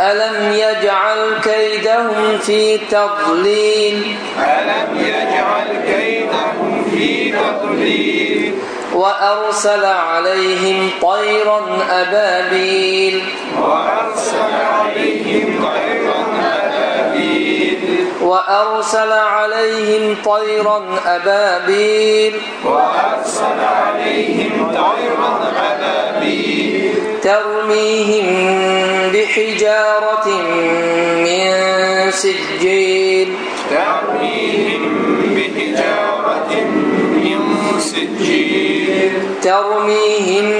ألم يجعل كيدهم في تضليل؟ ألم يجعل كيدهم في تضليل وأرسل عليهم طيرا أبابيل. وأرسل عليهم طيرا وأرسل عليهم طيرا أبابيل. وأرسل عليهم طيرا أبابيل ترميهم بحجارة من سجيل. ترميهم بحجارة من سجيل. ترميهم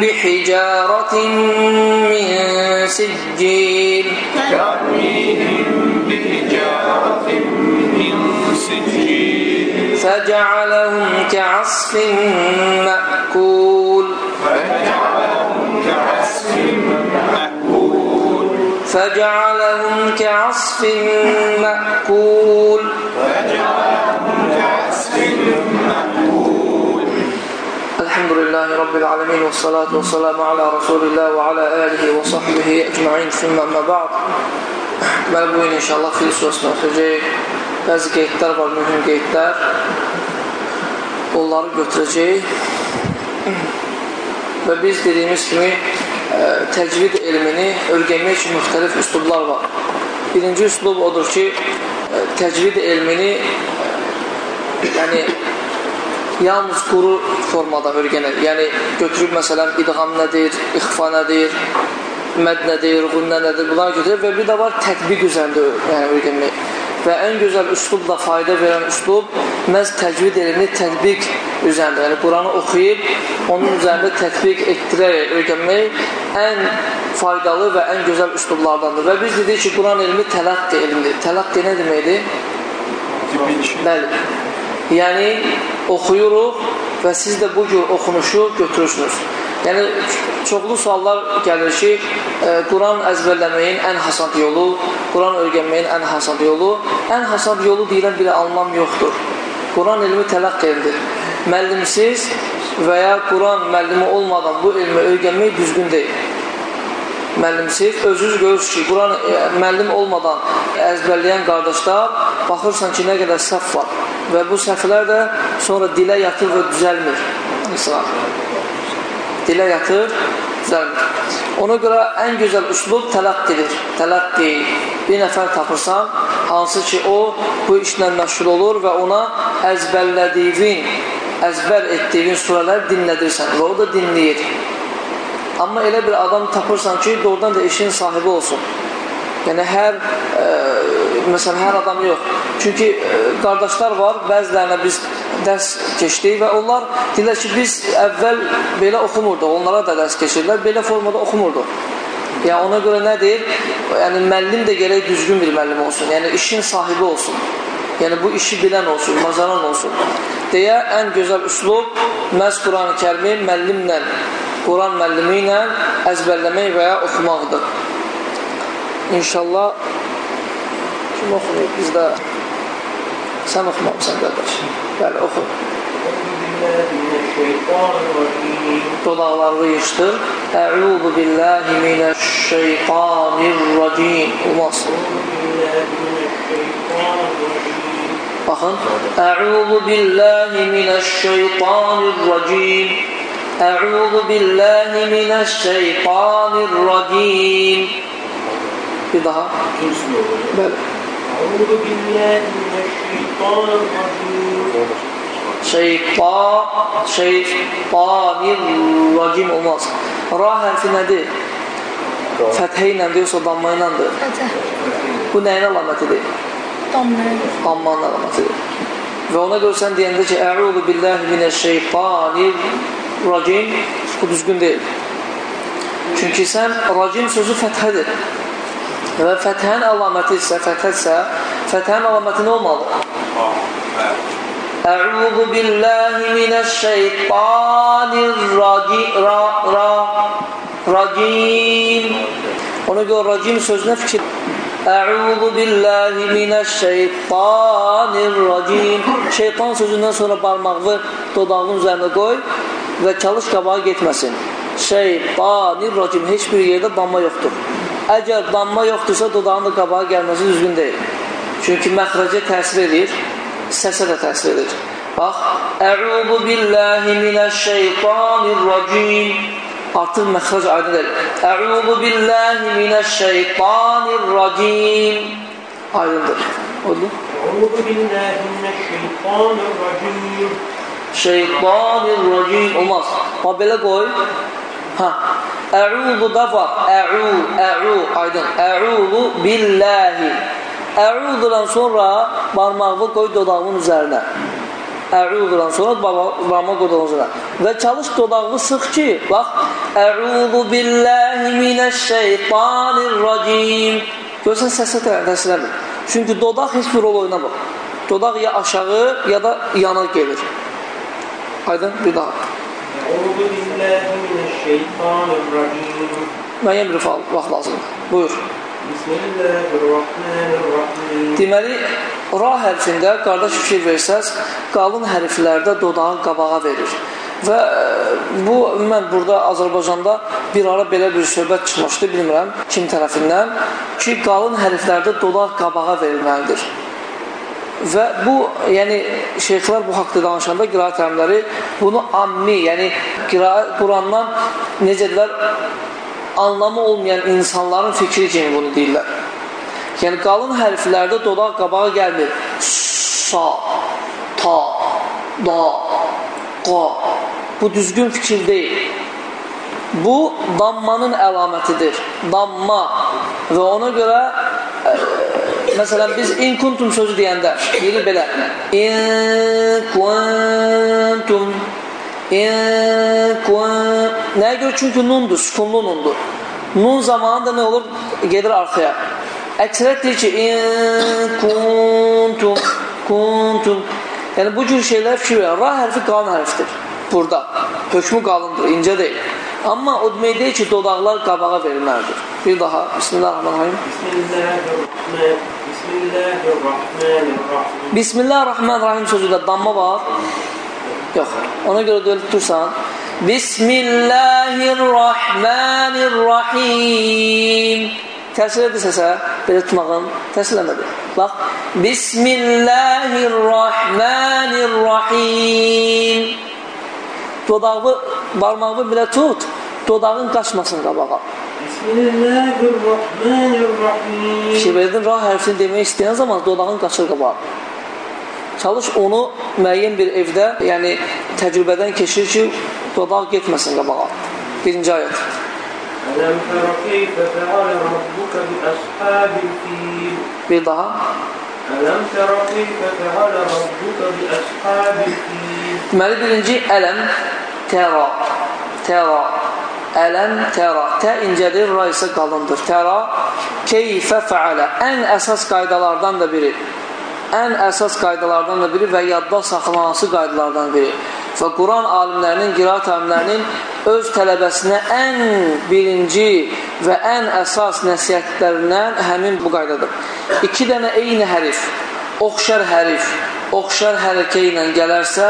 بحجارة من سجيل ترميهم فجعلهم كعصف مأكول. فجعلهم كعصف مأكول. الحمد لله رب العالمين والصلاة والسلام على رسول الله وعلى آله وصحبه أجمعين. ثم أما بعد. Deməli, bu gün inşallah Fil surasını oxuyacaq. Bəzi qeydlər var, mühüm qeydlər. Onları götürəcək. Və biz dediyimiz kimi ə, təcvid elmini öyrənmək üçün müxtəlif üslublar var. Birinci üslub odur ki, ə, təcvid elmini ə, yəni yalnız quru formada öyrənir. Yəni götürüb məsələn idğam nədir, ixfa nədir, məd nədir,ğunnə nədir, bunları götürür və bir də var tətbiq üzərində yəni öyrənmək. Və ən gözəl üslub da fayda verən üslub məhz təcvid elmini tətbiq üzərində. Yəni Quranı oxuyub onun üzərində tətbiq etdirərək öyrənmək ən faydalı və ən gözəl üslublardandır. Və biz dedik ki, Quran elmi tələqqi elmidir. Tələqqi nə deməkdir? Bəli. Yəni oxuyuruq və siz də bu cür oxunuşu götürürsünüz. Yəni çoxlu suallar gəlir ki, e, Quran əzbərləməyin ən hasad yolu, Quran öyrənməyin ən hasad yolu, ən hasad yolu deyilən bir anlam yoxdur. Quran elmi tələq elmdir. Müəllimsiz və ya Quran müəllimi olmadan bu elmi öyrənmək düzgün deyil. Müəllimsiz, özünüz görürsünüz ki, Quran e, müəllim olmadan əzbərləyən qardaşlar baxırsan ki, nə qədər səhv var və bu səhvlər də sonra dilə yatır və düzəlmir. Mesela, dilə yatır, düzəlmir. Ona görə ən gözəl üslub tələqqidir. Tələqqi. Bir nəfər tapırsan, hansı ki, o bu işlə məşğul olur və ona əzbərlədiyin, əzbər etdiyin surələr dinlədirsən və o da dinləyir. Amma elə bir adam tapırsan ki, doğrudan da işin sahibi olsun. Yəni hər e, məsələn hər adam yox. Çünki e, qardaşlar var, bəzilərinə biz dərs keçdik və onlar deyirlər ki, biz əvvəl belə oxumurduq, onlara da dərs keçirlər, belə formada oxumurduq. Yəni ona görə nədir? Yəni müəllim də gərək düzgün bir müəllim olsun. Yəni işin sahibi olsun. Yəni bu işi bilən olsun, bacaran olsun. Deyə ən gözəl üslub məhz Quran-ı Kərimi müəllimlə Quran müəllimi ilə əzbərləmək və ya oxumaqdır. İnşallah kim oxunuyub? Biz də sən oxumamısan qardaş. Bəli, oxu. Qulaqlarını yığışdır. Əuzu billahi minəşşeytanirracim. Olmaz. Baxın. Əuzu billahi minəşşeytanirracim. Əuzu billahi minəşşeytanirracim bir daha. Bəli. Şeytan, şeytanir racim olmaz. Ra hərfi nədir? Fəthə ilə deyirsə, damma iləndir. Bu nəyin əlamətidir? Dammanın əlamətidir. Və ona görə sən deyəndə ki, əudu billahi minəşşeytanir racim, bu düzgün deyil. Çünki sən racim sözü fəthədir. Və fəthənin əlaməti isə, fəthədirsə, fəthənin əlaməti nə olmalıdır? Əuzu billahi minəşşeytanirracim ra, ra, racim Ona görə racim sözünə fikir Əuzu billahi minəşşeytanirracim Şeytan sözündən sonra barmağı dodağın üzərində qoy və çalış qabağa getməsin. Şeytanirracim heç bir yerdə damma yoxdur. Əgər damma yoxdursa, dodağın da qabağa gəlməsi düzgün deyil. Çünki məxrəcə təsir edir, səsə də təsir edir. Bax, Əudu billahi minəşşeytanirracim Artıq məxrəc aydın edir. Əudu billahi minəşşeytanirracim Aydındır. Oldu? Əudu billahi minəşşeytanirracim Şeytanirracim Olmaz. Amma belə qoy. Ha. Əuzu da var. Əu, əu, aydın. Əuzu billahi. Əuzudan sonra barmağı qoy dodağın üzərinə. Əuzudan sonra barmağı qoy dodağın üzərinə. Və çalış dodağı sıx ki, bax. Əuzu billahi minəşşeytanirracim. Görsən səsə təsir eləmir. Çünki dodaq heç bir rol oynamır. Dodaq ya aşağı ya da yana gelir. Aydın bir daha. Əuzu billahi minəşşeytanirracim. Müəyyən bir vaxt lazımdır. Buyur. Bismillahirrahmanirrahim. Deməli, ra hərfində qardaş fikir versəz, qalın hərflərdə dodağın qabağa verir. Və e, bu, mən burada Azərbaycanda bir ara belə bir söhbət çıxmışdı, bilmirəm kim tərəfindən, ki, qalın hərflərdə dodaq qabağa verilməlidir. Və bu, yəni şeyxlər bu haqqda danışanda qiraət əlimləri bunu ammi, yəni Qurandan necə deyirlər, anlamı olmayan insanların fikri kimi bunu deyirlər. Yəni qalın hərflərdə dodaq qabağa gəlmir. Sa, ta, da, qa. Bu düzgün fikir deyil. Bu dammanın əlamətidir. Damma və ona görə ə, məsələn biz in kuntum sözü deyəndə biri belə in kuntum in kun nəyə görə? Çünki nundur, sükunlu nundur. Nun zamanında nə olur? Gedir arxaya. Əksərət deyir ki, in kuntum, kuntum. Yəni, bu cür şeylər fikir verir. Ra hərfi qalın hərfdir burada. Hökmü qalındır, incə deyil. Amma o demək deyil ki, dodaqlar qabağa verilməlidir. Bir daha, Bismillahirrahmanirrahim. Bismillahirrahmanirrahim. Bismillahirrahmanirrahim sözündə damma var. Yox, ona görə döyülüb dursan. Bismillahirrahmanirrahim. Təsir edirsə, belə tutmağın təsir eləmədi. Bax, Bismillahirrahmanirrahim. Dodağı barmağını belə tut, dodağın qaçmasın qabağa. Şibədən ra hərfini demək istəyən zaman dodağın qaçır qabağa. Çalış onu müəyyən bir evdə, yəni təcrübədən keçir ki, dodaq getməsin qabağa. Birinci ayət. Bir daha. Ələm tərə keyfə fəalə rabbuka bi əshəbil fil. Deməli birinci ələm təra, təra, ələm, təra. Tə incədir, ra isə qalındır. Təra, keyfə fəalə. Ən əsas qaydalardan da biri. Ən əsas qaydalardan da biri və yadda saxlanması qaydalardan biri. Və Quran alimlərinin, qiraat alimlərinin öz tələbəsinə ən birinci və ən əsas nəsiyyətlərindən həmin bu qaydadır. İki dənə eyni hərif, oxşar hərif, oxşar hərəkə ilə gələrsə,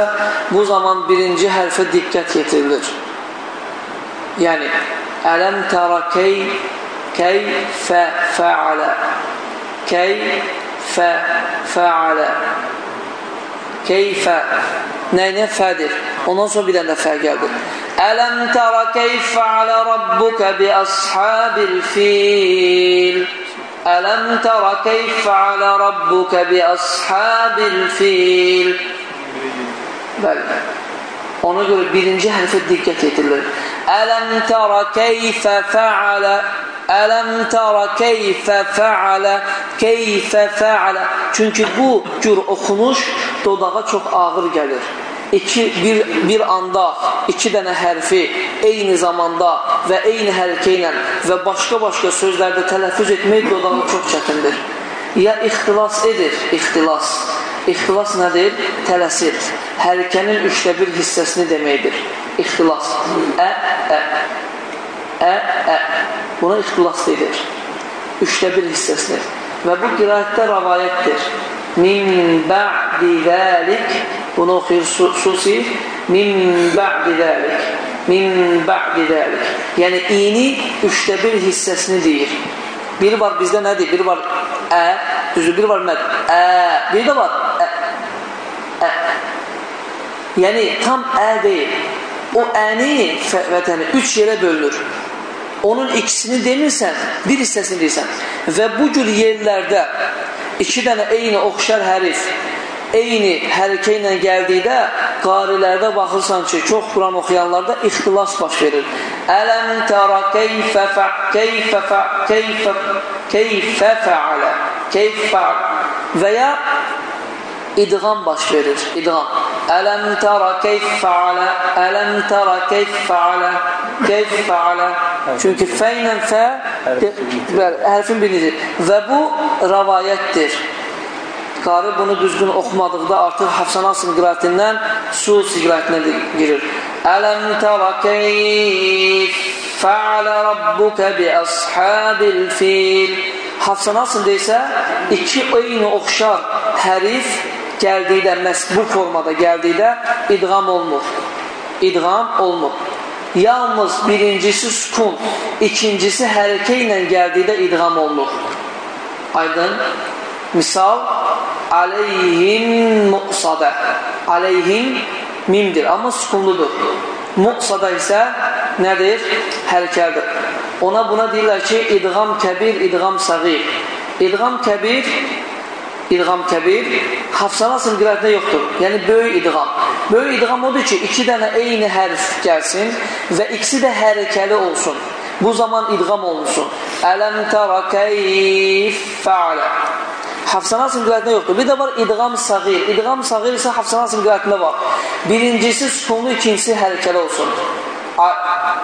bu zaman birinci hərfə diqqət yetirilir. Yəni, ələm tərə key, key fə fəalə, key fə fəalə, keyfə, nəyinə fədir? Ondan sonra bir dənə fə gəldi. Ələm tərə keyf fəalə rabbukə bi əshabil fil. Ələm tərə keyf fəalə rabbukə bi əshabil fil. Bəli. Ona görə birinci hərfə diqqət yetirilir. Ələm tərə keyfə fəalə Ələm tərə keyfə fəalə Keyfə fəalə Çünki bu cür oxunuş dodağa çox ağır gəlir. İki, bir, bir anda iki dənə hərfi eyni zamanda və eyni hərəkə ilə və başqa-başqa sözlərdə tələffüz etmək dodağa çox çətindir. Ya ixtilas edir, ixtilas. İxtilas nədir? Tələsir. Hərəkənin üçdə bir hissəsini deməkdir. İxtilas. Ə, ə. Ə, ə. Buna ixtilas deyilir. Üçdə bir hissəsini. Və bu qiraətdə rəvayətdir. Min ba'di zəlik Bunu oxuyur Susi Min ba'di zəlik Min ba'di zəlik Yəni, ini üçdə bir hissəsini deyir. Biri var bizdə nədir? Biri var ə, düzü, biri var məd. Ə, biri də var ə, ə. Yəni, tam ə deyil. O əni vətəni üç yerə bölünür. Onun ikisini demirsən, bir hissəsini deyirsən. Və bu cür yerlərdə iki dənə eyni oxşar hərif eyni hərəkə ilə gəldikdə qarilərdə baxırsan ki, çox Quran oxuyanlarda ixtilas baş verir. Ələm tərə keyfə fə keyfə fə keyfə keyfə fəalə keyfə və ya idğam baş verir. İdğam. Ələm tərə keyf fəalə ələm tərə keyf fəalə keyf fəalə Çünki fə ilə fə hərfin birinidir. Və bu rəvayətdir. Qari bunu düzgün oxumadıqda artıq Hafsan Asım qirayətindən su qirayətinə girir. Ələm tərə keyf fəalə rabbuka bi ashabil fil Hafsan Asım deysə, iki eyni oxşar hərif gəldikdə, məhz bu formada gəldikdə idğam olmur. İdğam olmur. Yalnız birincisi sukun, ikincisi hərəkə ilə gəldikdə idğam olunur. Aydın. Misal, aleyhim muqsada. Aleyhim mimdir, amma sukunludur. Muqsada isə nədir? Hərəkədir. Ona buna deyirlər ki, idğam kəbir, idğam səğir. İdğam kəbir, idğam kəbir, hafsanasın qirayətində yoxdur. Yəni, böyük idğam. Böyük idğam odur ki, iki dənə eyni hərf gəlsin və ikisi də hərəkəli olsun. Bu zaman idğam olunsun. Ələm tərə keyf fəalə. Hafsanasın qirayətində yoxdur. Bir də var idğam sağir. İdğam sağir isə hafsanasın qirayətində var. Birincisi sukunlu, ikincisi hərəkəli olsun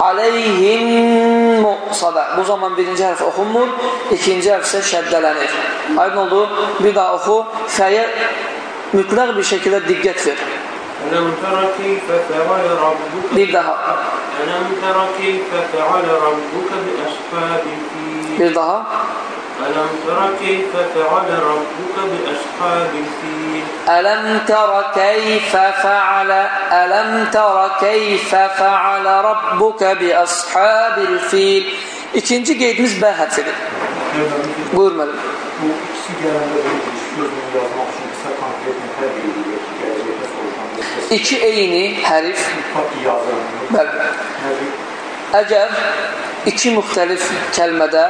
aleyhim muqsada. Bu zaman birinci hərf oxunmur, ikinci hərf isə şəddələnir. Aydın oldu, bir daha oxu. Fəyə mütləq bir şəkildə diqqət ver. Bir daha. Bir daha. ألم تر كيف فعل ربك بأصحاب الفيل ألم تر كيف فعل ألم تر كيف فعل ربك بأصحاب الفيل İkinci qeydimiz B hərfidir. Buyur müəllim. Bu ikisi. İki eyni hərif. Bəli. Əcəb iki müxtəlif kəlmədə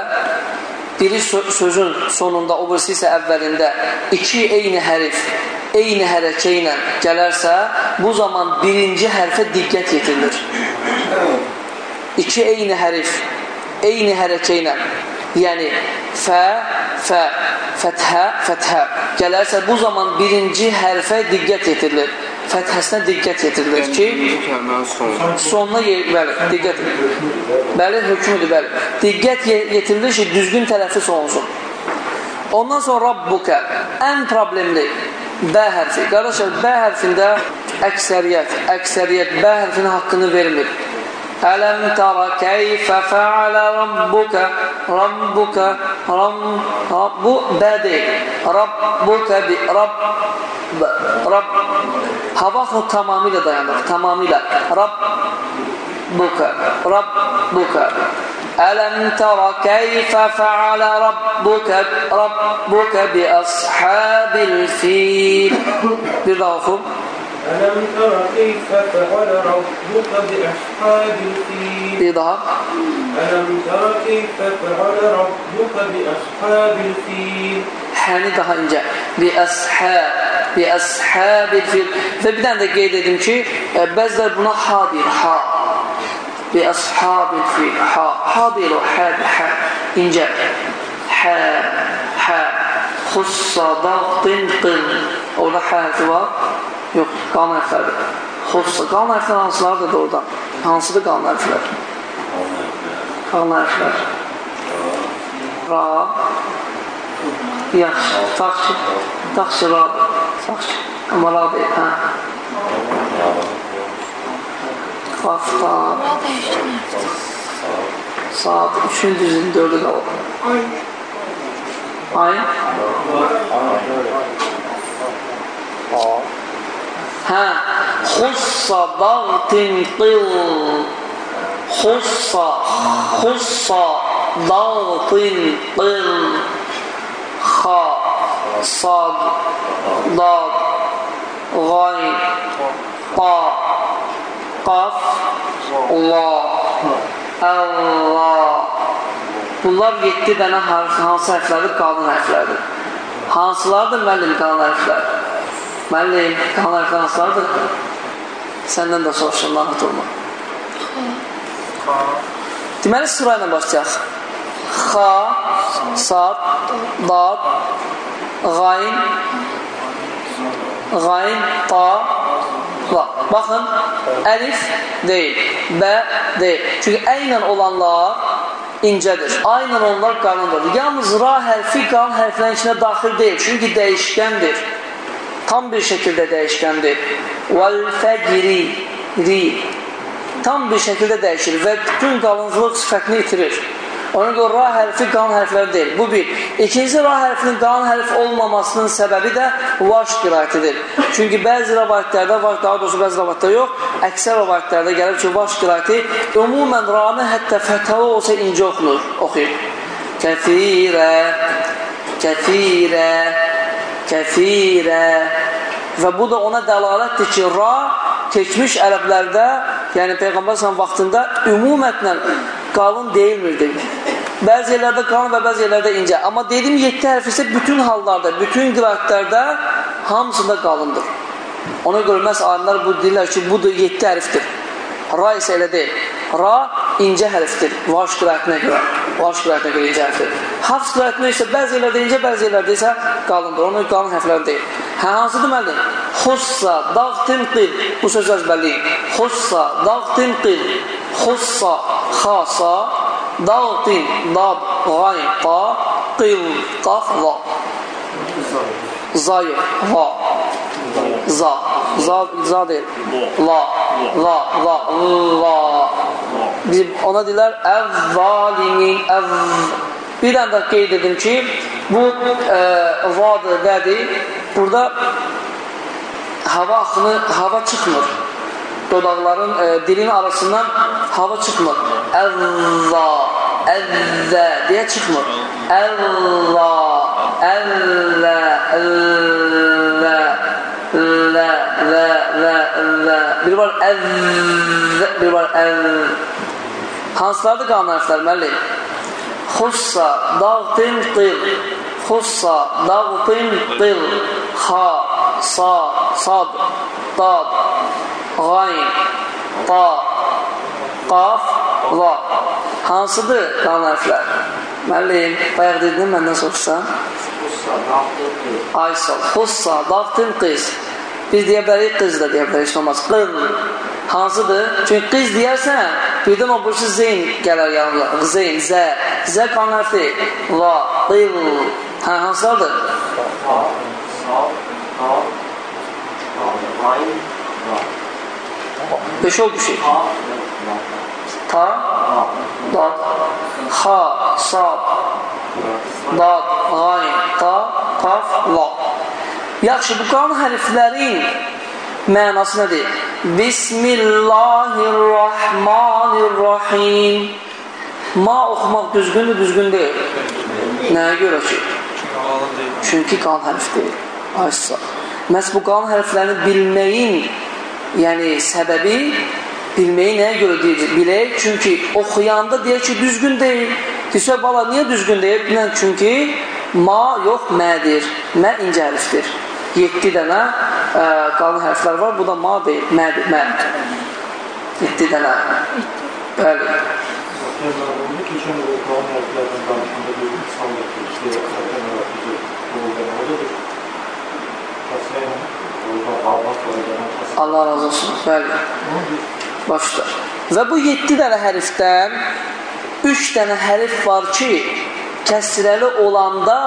biri sö- sözün sonunda, o birisi isə əvvəlində iki eyni hərif eyni hərəkə ilə gələrsə, bu zaman birinci hərfə diqqət yetirilir. İki eyni hərif eyni hərəkə ilə yəni fə, fə, fəthə, fəthə gələrsə, bu zaman birinci hərfə diqqət yetirilir. Fəthəsinə diqqət yetirilir ki, sonuna bəli, diqqət Bəli, hökmüdür, bəli. Diqqət ye- yetirilir ki, düzgün tələffüz olunsun. Ondan sonra Rabbuka ən problemli B hərfi. Qardaşlar, B hərfində əksəriyyət, əksəriyyət B hərfinin haqqını vermir. ألم تر كيف فعل ربك؟ ربك رب رب بدي ربك رب رب. هذا تماميلا دايمك تماميلا رب بك رب بك ألم تر كيف فعل ربك؟ ربك بأصحاب الفيل. بضعفه ألم تر كيف فعل ربك بأصحاب الفيل daha. ألم تر كيف فعل ربك بأصحاب الفيل Həni daha incə. Bi əshə. bi əshabil fil. Və bir dənə də qeyd edim ki, e, bəzilər buna ha deyir, ha. Bi əshabil fil, ha. Ha deyil o, hə, hə, incə. Hə, hə. Xussa, dağdın, qın. Orada hə hərfi var. Yox, qalın hərflərdir. Xussa, qalın hərflər hansılardır da oradan? Hansıdır qalın hərflər? Qalın hərflər. Ra. Yaxşı, taxşı, taxşı radır. Taxşı. Amma ra deyil, hə. Qafta. Saat 3-ün düzünün 4-ü qalır. Ay. Hə. Xussa dağtin qıl. Xussa, xussa dağtin qıl. Xa, sad, dad, qayn, qa, qaf, la, Allah. Bunlar 7 dənə hansı hərflərdir? Qalın hərflərdir. Hansılardır müəllim qalın hərflər? Müəllim, hərflər hansılardır? Səndən də soruşum, lanet olma. Deməli, sıra ilə başlayaq. Xa, sad, dad, qayn, qayn, ta, la. Baxın, əlif deyil, bə deyil. Çünki əylə olanlar incədir. Aynən onlar qalındır. Yalnız ra hərfi qalın hərflərin içinə daxil deyil. Çünki dəyişkəndir. Tam bir şəkildə dəyişkəndir. Vəl fəcri ri tam bir şəkildə dəyişir və bütün qalınlıq sifətini itirir. Ona görə ra hərfi qalın hərflər deyil. Bu bir. İkinci ra hərfinin qalın hərf olmamasının səbəbi də vaş qirayətidir. Çünki bəzi rəvayətlərdə var, daha doğrusu bəzi rəvayətlər yox, əksər rəvayətlərdə gəlir ki, vaş qirayəti ümumən ranı hətta fəthalı olsa incə oxunur, oxuyur. Kəfirə, kəfirə, kəfirə və bu da ona dəlalətdir ki, ra keçmiş ərəblərdə, yəni Peyğəmbər sən vaxtında ümumətlə qalın deyilmirdi. Bəzi yerlərdə qalın və bəzi yerlərdə incə. Amma dedim 7 hərf isə bütün hallarda, bütün qiraətlərdə hamısında qalındır. Ona görə məhz alimlər bu deyirlər ki, bu da 7 hərfdir. Ra isə elə deyil. Ra incə hərfdir. Vaş qiraətinə görə. Vaş qiraətinə görə incə hərfdir. Hafs qiraətinə isə bəzi yerlərdə incə, bəzi yerlərdə isə qalındır. Ona qalın hərflər deyil. Hə, hansıdır müəllim? Xussa, dağtin qil. Bu söz əzbərliyin. Xussa, dağtin qil. Xussa, xasa, dağtin, dad, qayn, qa, qil, qaf, la. Zayı, va. Za, za, za deyil. La, la, la, la. Biz ona deyirlər əv-zalimin, əv. Bir dənə də qeyd edim ki, bu e, vadır, vədir. Burada hava axını, hava çıxmır. Dodaqların, e, dilin arasından hava çıxmır. Əvva, əvvə deyə çıxmır. Əvva, əvvə, əvvə, lə, lə, lə, lə. Bir var əv, bir var əv. Hansılardır qanun hərflər, müəllim? Xussa, dağtin, qil. Xussa, dağtin, qil. Xa, sa, sad, dad, qayn, ta, qaf, la. Hansıdır qanun hərflər? Müəllim, bayaq dedin, məndən soruşsan. Aysal, xussa, dağtin, qiz. Biz deyə bilərik, qız da deyə bilərik, heç olmaz. Qıl. Hansıdır? Çünki qız deyərsən, birdən o bursu zeyn gələr yanına. Zeyn, zə. Zə qanun hərfi. La, qıl. Hə, hansılardır? Beş oldu şey. Ta, dad, xa, sad, dad, qayn, ta, qaf, la. Yaxşı, bu qanun hərflərin mənası nədir? Bismillahirrahmanirrahim. Ma oxumaq düzgündür, düzgün deyil. Nəyə görə ki? Çünki qanun hərf deyil. Aysa. Məhz bu qanun hərflərini bilməyin yəni səbəbi bilməyi nəyə görə deyilir? Bilək, çünki oxuyanda deyək ki, düzgün deyil. Desə, bala, niyə düzgün deyil? Bilən, çünki ma yox, mədir. Mə incə hərfdir. 7 dənə ə, qalın hərflər var. Bu da ma deyil, mə, mə. 7 dənə. Bəli. Keçən il Quran hərflərdən danışanda bir gətirmişdi. Zaten yaratıcı doğrudan odur. Təsviyyə orada Allah var. Allah razı olsun. Bəli. Başda. Və bu 7 dənə hərfdən 3 dənə hərf var ki, kəsrəli olanda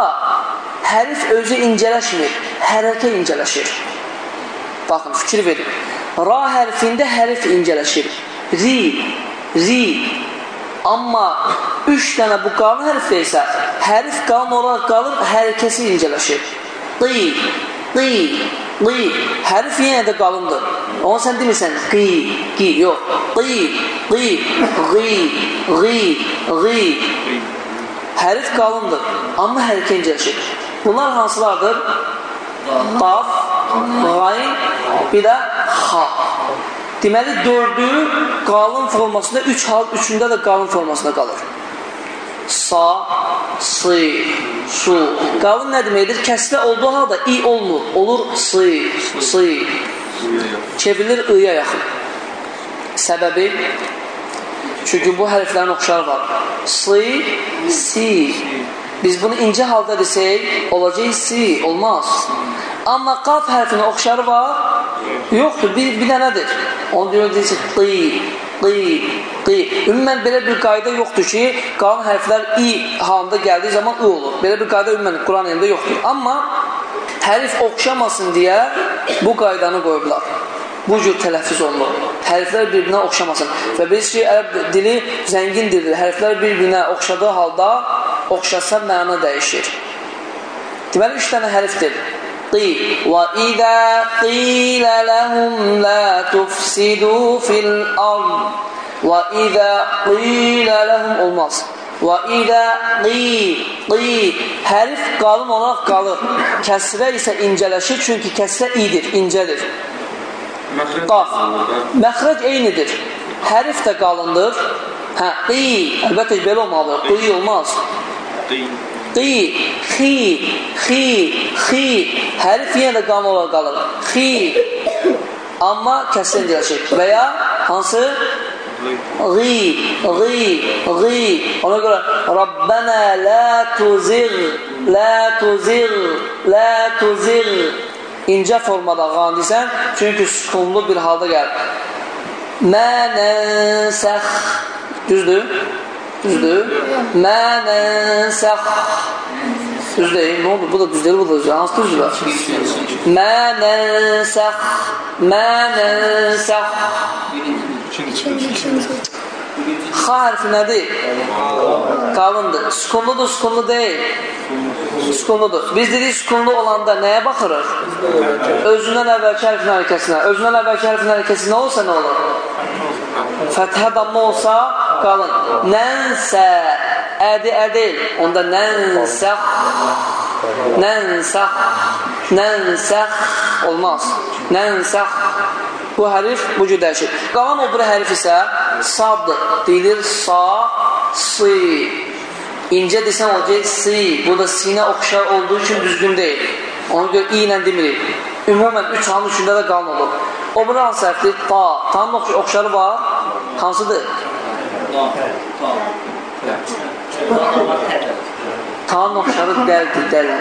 hərf özü incələşmir, hərəkə incələşir. Baxın, fikir verin. Ra hərfində hərf incələşir. Ri, ri. Amma 3 dənə bu qalın hərfdə isə hərf qalın olaraq qalır, hərəkəsi incələşir. Dı, dı, dı. Hərf yenə də qalındır. Onu sən demirsən qi, qi, yox. Dı, dı, qi, qi, qi. Hərf qalındır, amma hərəkə incələşir. Bunlar hansılardır? Qaf, qayn, bir də ha. Deməli, dördü qalın formasında, üç hal, üçündə də qalın formasında qalır. Sa, sı, su. Qalın nə deməkdir? Kəsrə olduğu halda i olmur. Olur sı, sı. Çevrilir ıya yaxın. Səbəbi? Çünki bu hərflərin oxşarı var. Sı, si. Biz bunu incə halda desək, olacaq si, olmaz. Amma qaf hərfinin oxşarı var, yoxdur, bir, bir dənədir. Onu deyir, deyirsə, qı, qı. Ümumən belə bir qayda yoxdur ki, qalan hərflər i halında gəldiyi zaman ı olur. Belə bir qayda ümumən Quran elində yoxdur. Amma hərf oxşamasın deyə bu qaydanı qoyublar. Bu cür tələffüz olunur. Hərflər bir-birinə oxşamasın. Və biz ki, ərəb dili zəngin dildir. Hərflər bir-birinə oxşadığı halda oxşasa məna dəyişir. Deməli, üç dənə hərfdir. Və idə qilə ləhum lə tufsidu fil ard və idə qilə ləhum olmaz. Və idə qi, qi hərf qalın olaraq qalır. Kəsrə isə incələşir, çünki kəsrə idir, incədir. Qaf. Məxrəc eynidir. Hərf də qalındır. Hə, qi. Əlbəttə belə olmalıdır. Qi olmaz. Qi, xi, xi, xi. Hərf yenə də qalın olaraq qalır. Xi. Amma kəsrə incələşir. Və ya hansı? Qi, qi, qi. Ona görə Rabbənə la tuzir, la tuzir, la tuzir. incə formada qan desən, çünki sükunlu bir halda gəlir. Mə nənsəx Düzdür? Düzdür? Mə nənsəx Düz deyil, nə oldu? Bu da düz deyil, bu da düz deyil. Hansı düzdür? Mə nənsəx Mə nənsəx Xa hərfi nədir? Qalındır. Sükunludur, sükunlu deyil. Sükunludur. Biz dedik sükunlu olanda nəyə baxırıq? Özündən əvvəlki hərfin hərəkəsinə. Özündən əvvəlki hərfin hərəkəsi nə olsa nə olur? Fəthə damma olsa qalın. Nənsə ədi ədil. Onda nənsəx nənsəx nənsəx olmaz. Nənsəx bu hərif bu cür dəyişir. Qalan o bir hərif isə saddır. Deyilir sa, si. İncə desən olacaq si. Bu da sinə oxşar olduğu üçün düzgün deyil. Ona görə i ilə demirik. Ümumən üç halın üçündə də qalın olur. O bir hansı hərfdir? Ta. Tanın ox oxşarı var. Hansıdır? Tanın oxşarı dəldir, dəl.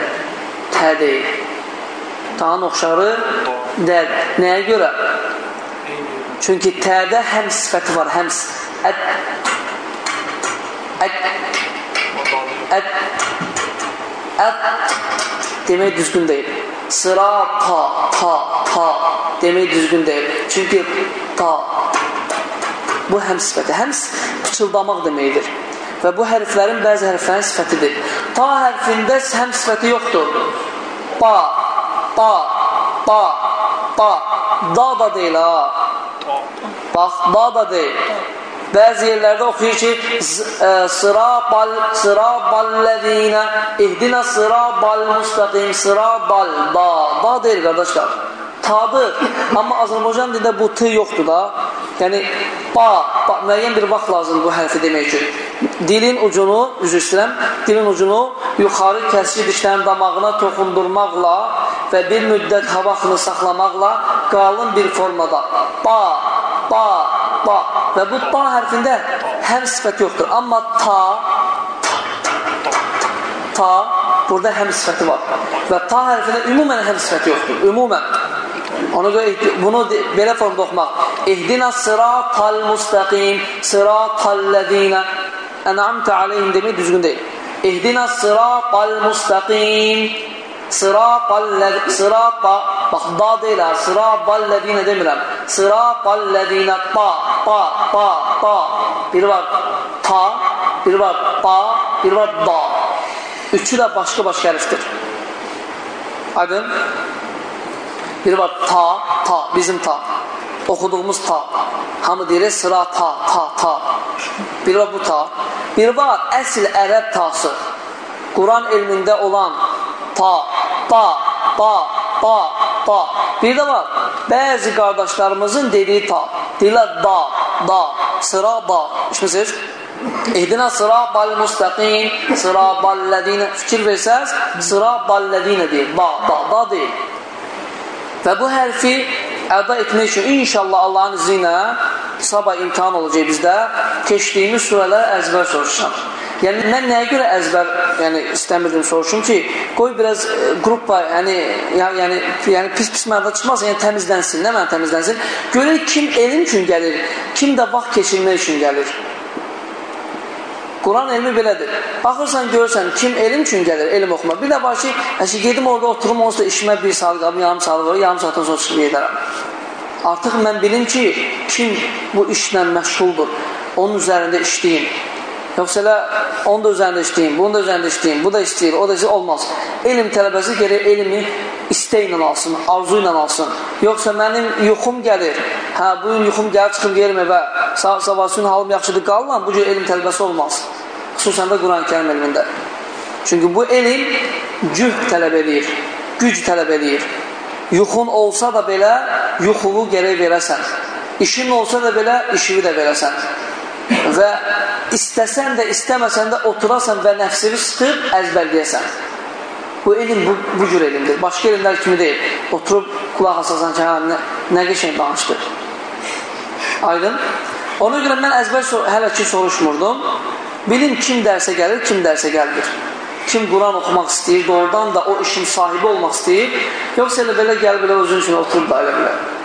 Tə deyil. Tanın oxşarı dəl. Nəyə görə? Çünki tədə həm sifəti var, həm ət, ət, ət, ət demək düzgün deyil. Sıra ta, ta, ta demək düzgün deyil. Çünki ta bu həm sifəti, həm pıçıldamaq deməkdir. Və bu hərflərin bəzi hərflərin sifətidir. Ta hərfində həm sifəti yoxdur. Ba, ba, ba, ba, da da deyil ha. Bax, da da deyil. Bəzi yerlərdə oxuyur ki, sırabal, sıraballezine, ihdina sırabal mustaqim, sırabal, da, da deyil qardaşlar. Tadır. Amma Azərbaycan dilində bu t yoxdur da. Yəni, ba, ba, müəyyən bir vaxt lazımdır bu hərfi demək üçün. Dilin ucunu, üzr istəyirəm, dilin ucunu yuxarı kəsici dişlərin damağına toxundurmaqla və bir müddət havasını saxlamaqla qalın bir formada ba, ba, ba və bu ba hərfində həm sifət yoxdur. Amma ta, ta, burada həm sifəti var. Və ta hərfində ümumən həm sifəti yoxdur. Ümumən. Ona görə bunu belə formda oxumaq. İhdina sıratal mustaqim, sıratal ladina en'amte aleyhim demək düzgün deyil. İhdina sıratal mustaqim, sıratal sırata bax da deyil, sıratal ladina demirəm. Sıratal ladina ta, ta, ta, ta. Biri var ta, biri var ta, biri var da. Üçü də başqa-başqa hərfdir. Aydın? Biri var ta, ta, bizim ta. Oxuduğumuz ta. Hamı deyir, sıra ta, ta, ta. Biri var bu ta. Biri var əsl ərəb tası. Quran elmində olan ta, ta, ta, ta, ta. Bir də var, bəzi qardaşlarımızın dediyi ta. Deyirlər da, da, sıra da. İşmişsiniz? İhdina sıratal mustaqim, sıratal ladina. Fikir versəz, sıratal ladina deyil. Da, da, da deyil. Və bu hərfi əda etmək üçün inşallah Allahın izni ilə sabah imtihan olacaq bizdə keçdiyimiz surələr əzbər soruşacaq. Yəni mən nəyə görə əzbər yəni istəmirdim soruşum ki, qoy biraz e, qrupa, yəni ya, yəni yəni pis-pis mənada çıxmasın, yəni təmizlənsin, nə mən təmizlənsin. Görək kim elm üçün gəlir, kim də vaxt keçirmək üçün gəlir. Quran elmi belədir. Baxırsan, görürsən, kim elm üçün gəlir, elm oxuma. Bir də var ki, əşi, gedim orada oturum, onsuz da işimə bir saat qalım, yarım saat var, yarım saatdan sonra çıxıb gedərəm. Artıq mən bilim ki, kim bu işlə məşğuldur, onun üzərində işləyim. Yoxsa elə onu da üzərində işləyim, bunu da üzərində işləyim, bu da istəyir, o da istəyir, olmaz. Elm tələbəsi gərək elmi istəklə alsın, arzu ilə alsın. Yoxsa mənim yuxum gəlir, hə, bugün yuxum gəlir, çıxıb gerim evə, sabahsın halım yaxşıdır, qalıram, bu cür elm tələbəsi olmaz. Xüsusən də Quran-ı kərim elmində. Çünki bu elm cühd tələb edir, güc tələb edir. Yuxun olsa da belə, yuxunu gərək verəsən. İşin olsa da belə, işini də verəsən. Və istəsən də, istəməsən də oturasan və nəfsini sıxıb əzbərləyəsən. Bu elm bu, bu cür elmdir. Başqa elmlər kimi deyil. Oturub qulaq asasan ki, nə, nə qəşəng danışdı. Aydın? Ona görə mən əzbər sor hələ ki soruşmurdum. Bilim kim dərsə gəlir, kim dərsə gəlmir. Kim Quran oxumaq istəyir, doğrudan da o işin sahibi olmaq istəyir, yoxsa elə belə gəl belə özün üçün oturub da elə belə.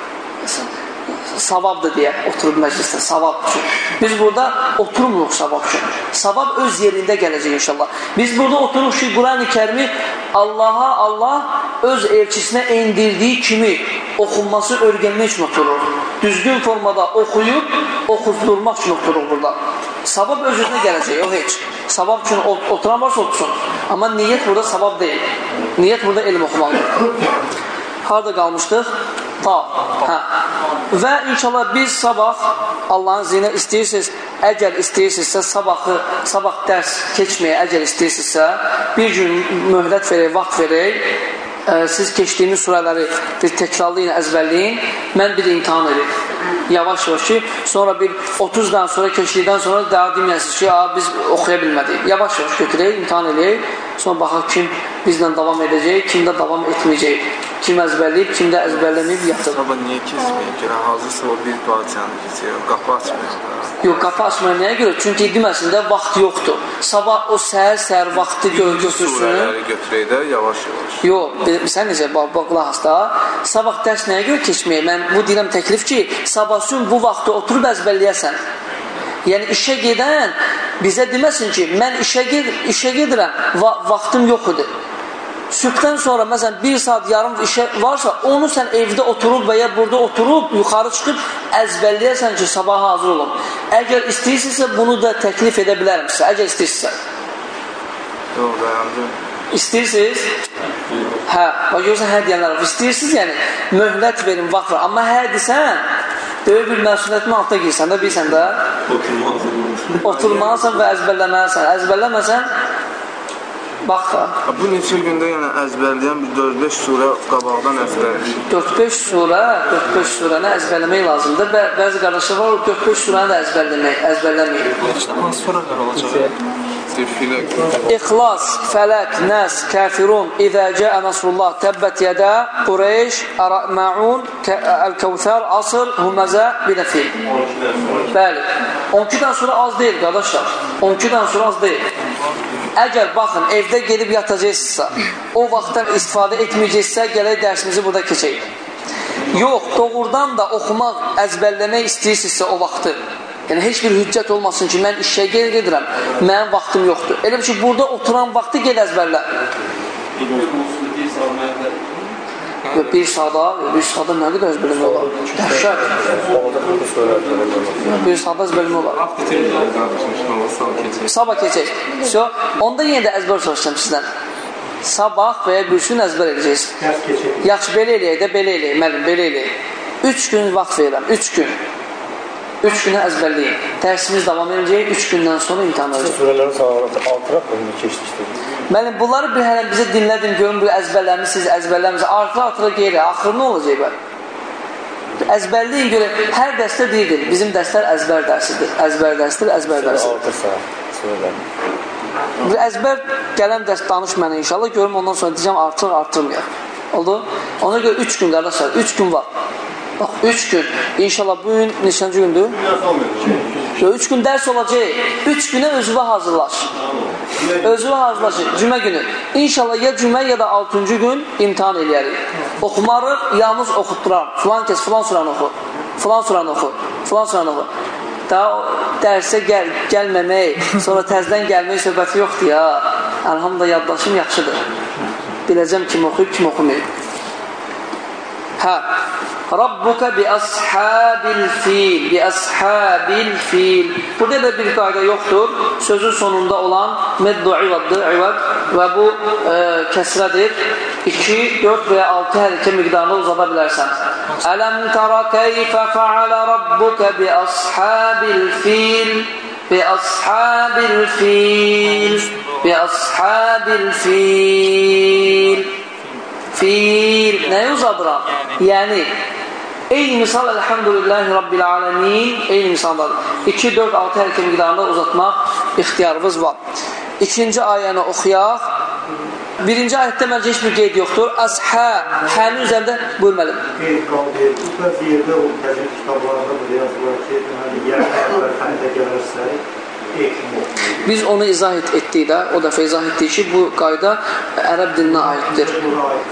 Savabdır deyə oturub məclisdə, savab üçün. Biz burada oturmuruq savab üçün. Savab öz yerində gələcək inşallah. Biz burada oturuq ki, Quran-ı kərimi Allaha Allah öz elçisinə endirdiyi kimi oxunması öyrənmək üçün oturuq. Düzgün formada oxuyub, oxutdurmaq üçün oturuq burada. Savab öz-özünə gələcək, yox heç. Savab üçün oturan varsa otursun. Amma niyyət burada savab deyil. Niyyət burada elm oxumaqdır. Harada qalmışdıq? Ta. Hə. Və inşallah biz sabah Allahın zinə istəyirsiniz, əgər istəyirsinizsə sabahı, sabah dərs keçməyə əgər istəyirsinizsə, bir gün möhlət verək, vaxt verək, ə, siz keçdiyiniz surələri bir təkrarlayın, əzbərləyin, mən bir imtihan edin. Yavaş-yavaş ki, sonra bir 30 dan sonra keçdikdən sonra daha deməyəsiniz ki, biz oxuya bilmədik. Yavaş-yavaş götürək, imtihan edək, sonra baxaq kim bizlə davam edəcək, kim də davam etməyəcək. Kim əzbərləyib, kim də əzbərləməyib yatır. Baba niyə keçməyir? Görə hazırsa o bir duaçanı keçir, qapı açmıyor. Yox, qapı açmaya nəyə görə? Çünki deməsin də vaxt yoxdur. Sabah o səhər-səhər vaxtı götürsün. Surələri götürək də yavaş-yavaş. Yox, sən necə bax, bax qulaq as da. Sabah dərs nəyə görə keçməyə? Mən bu deyirəm təklif ki, sabahsın bu vaxtı oturub əzbərləyəsən. Yəni işə gedən bizə deməsin ki, mən işə ged işə gedirəm, va vaxtım yox idi. Sübhdən sonra məsələn 1 saat yarım işə varsa, onu sən evdə oturub və ya burada oturub yuxarı çıxıb əzbərləyəsən ki, sabah hazır olum. Əgər istəyirsinizsə bunu da təklif edə bilərəm sizə, əgər istəyirsinizsə. Yox, dayandım. İstəyirsiniz? Hə, bax görürsən hə deyənlər var. İstəyirsiniz yəni möhlət verin, vaxt var. Amma hə desən, böyük bir məsuliyyətin altına girsən də, bilsən də. Oturmalısan və əzbərləməlisən. Əzbərləməsən Bax. Bu neçə gündə yəni əzbərləyən bir 4-5 surə qabaqdan əzbərləyir. 4-5 surə, 4-5 surəni əzbərləmək lazımdır. Bə bəzi qardaşlar var, o 4-5 surəni də əzbərləmək, əzbərləmir. Hansı surələr olacaq? İxlas, Fələk, Nəs, Kafirun, İzə cəə Nasrullah, Təbbət yədə, Qureyş, Məun, Kə- Əl-Kəvsər, Asr, Hüməzə, Binəfil. Bəli. 12-dən sonra az deyil, qardaşlar. 12-dən sonra az deyil. Əgər baxın, evdə gedib yatacaqsınızsa, o vaxtdan istifadə etməyəcəksə, gələk dərsimizi burada keçək. Yox, doğrudan da oxumaq, əzbərləmək istəyirsinizsə o vaxtı, yəni heç bir hüccət olmasın ki, mən işə gel gedirəm, mənim vaxtım yoxdur. Elə ki, burada oturan vaxtı gel əzbərlə. Və bir saata, bir saata nə qədər əzbərləmək olar? Dəhşət. Bir saata əzbərləmək olar. Sabah keçək. So, onda yenə də əzbər soruşacağım sizdən. Sabah və ya bir gün əzbər edəcəksiniz. Yaxşı, belə eləyək də, belə eləyək, müəllim, belə eləyək. Üç gün vaxt verirəm, üç gün. Üç günə əzbərləyin. Dərsimiz davam edəcək, üç gündən sonra imtihan olacaq. Surələri sağlaraq altıraq bunu keçdik. Mənim bunları bir hələ bizə dinlədin, görün bu əzbərləmişsiniz, əzbərləmişsiniz, artıra-artıra qeyri, axırı nə olacaq bəli? Əzbərliyin görə hər dərsdə deyildir, bizim dərslər əzbər dərsidir, əzbər dərsidir, əzbər dərsidir. Bu əzbər gələn dərs danış mənə inşallah, görüm ondan sonra deyəcəm artır, artırmayaq. Oldu? Ona görə 3 gün qardaşlar, 3 gün var. Bax, 3 gün, inşallah bugün neçəncə gündür? 2 Üç gün dərs olacaq. Üç günə özünə hazırlaş. Özünə hazırlaş. Cümə günü. İnşallah ya cümə ya da altıncı gün imtihan eləyərik. Oxumarıq, yalnız oxuduram. Filan kes, filan suranı oxu. Filan suranı oxu. Filan suranı oxu. Daha dərsə gəl, gəlməmək, sonra təzdən gəlmək söhbəti yoxdur ya. Elhamdülillah yaddaşım yaxşıdır. Biləcəm kim oxuyub, kim oxumayıb. Hə, Rabbuka bi ashabil fil, bi ashabil fil. Burada da bir qayda yoxdur. Sözün sonunda olan meddu ivaddır, ivad və bu e, kəsrədir. 2, 4 və ya 6 hərəkə miqdarında uzada bilərsən. Ələm tara keyfə fəalə rabbuka bi ashabil fil, bi ashabil fil, bi ashabil fil. Fil. Nəyi uzadıram? Yəni, eyni misal Elhamdülillahi Rabbil Alemin, eyni misaldadır. 2, 4, 6 hərəkə miqdarında uzatmaq ixtiyarımız var. İkinci ayəni oxuyaq. Birinci ayətdə məncə heç bir qeyd yoxdur. Əshə, hənin üzərində buyurməliyim. Bu bir yerdə o təcrid kitablarında da yazılır ki, hani yəni Biz onu izah et, etdik də, o dəfə izah etdik ki, bu qayda ərəb dilinə aiddir.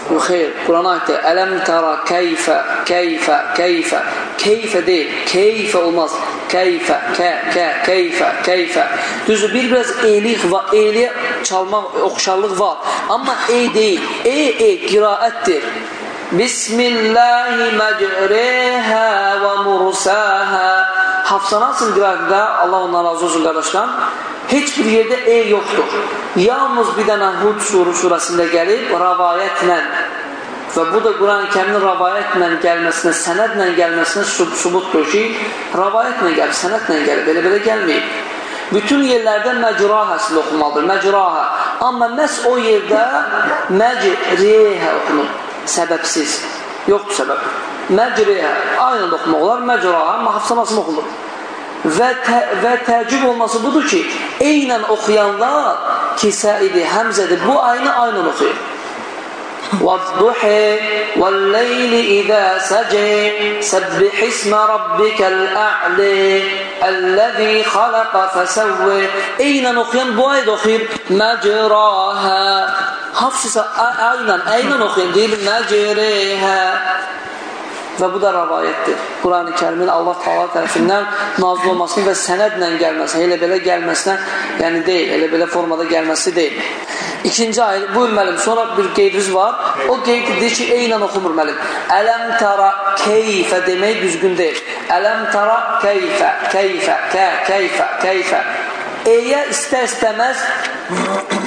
Bu xeyr, Qurana aiddir. Ələm təra keyfə, keyfə, keyfə. Keyfə deyil, keyfə olmaz. Keyfə, kə, kə, keyfə, keyfə. Düzdür, bir biraz eylik var, eyliyə çalmaq, oxşarlıq var. Amma ey deyil, e, e, qiraətdir. Bismillahi məcrihə və mursəhə. Hafsa nasıl qiraətdə, Allah ondan razı olsun qardaşlar, heç bir yerdə e yoxdur. Yalnız bir dənə Hud suru surəsində gəlib, rəvayətlə və bu da Quran-ı kərimin rəvayətlə gəlməsinə, sənədlə gəlməsinə sub subutdur ki, rəvayətlə gəlib, sənədlə gəlib, belə-belə gəlməyib. Bütün yerlərdə məcrahə silə oxumalıdır, məcrahə. Amma məhz o yerdə məcrihə oxunur, səbəbsiz. Yoxdur səbəb. Məcrihə, aynı oxumaq olar, məcrahə, amma hafsa nasıl oxunur? ve, te, ve tecrüb olması budur ki eynen okuyanlar ki Said'i Hemze'de bu aynı aynen okuyor. وَالضُّحِي وَالْلَيْلِ اِذَا سَجِي سَبِّحِ اسْمَ رَبِّكَ الْاَعْلِ اَلَّذ۪ي خَلَقَ فَسَوِّ Eynen okuyan bu ayda okuyup مَجْرَاهَا Hafsisa aynen, aynen okuyun değil mi? mecreha Və bu da rəvayətdir. Quran-ı kərimin Allah Taala tərəfindən nazil olmasını və sənədlə gəlməsi, elə belə gəlməsinə, yəni deyil, elə belə formada gəlməsi deyil. İkinci ayət, buyur müəllim, sonra bir qeydimiz var. O qeyd deyir ki, eynən oxumur müəllim. Ələm tara keyfə demək düzgün deyil. Ələm tara keyfə, keyfə, kə, keyfə, keyfə. Eyə istər-istəməz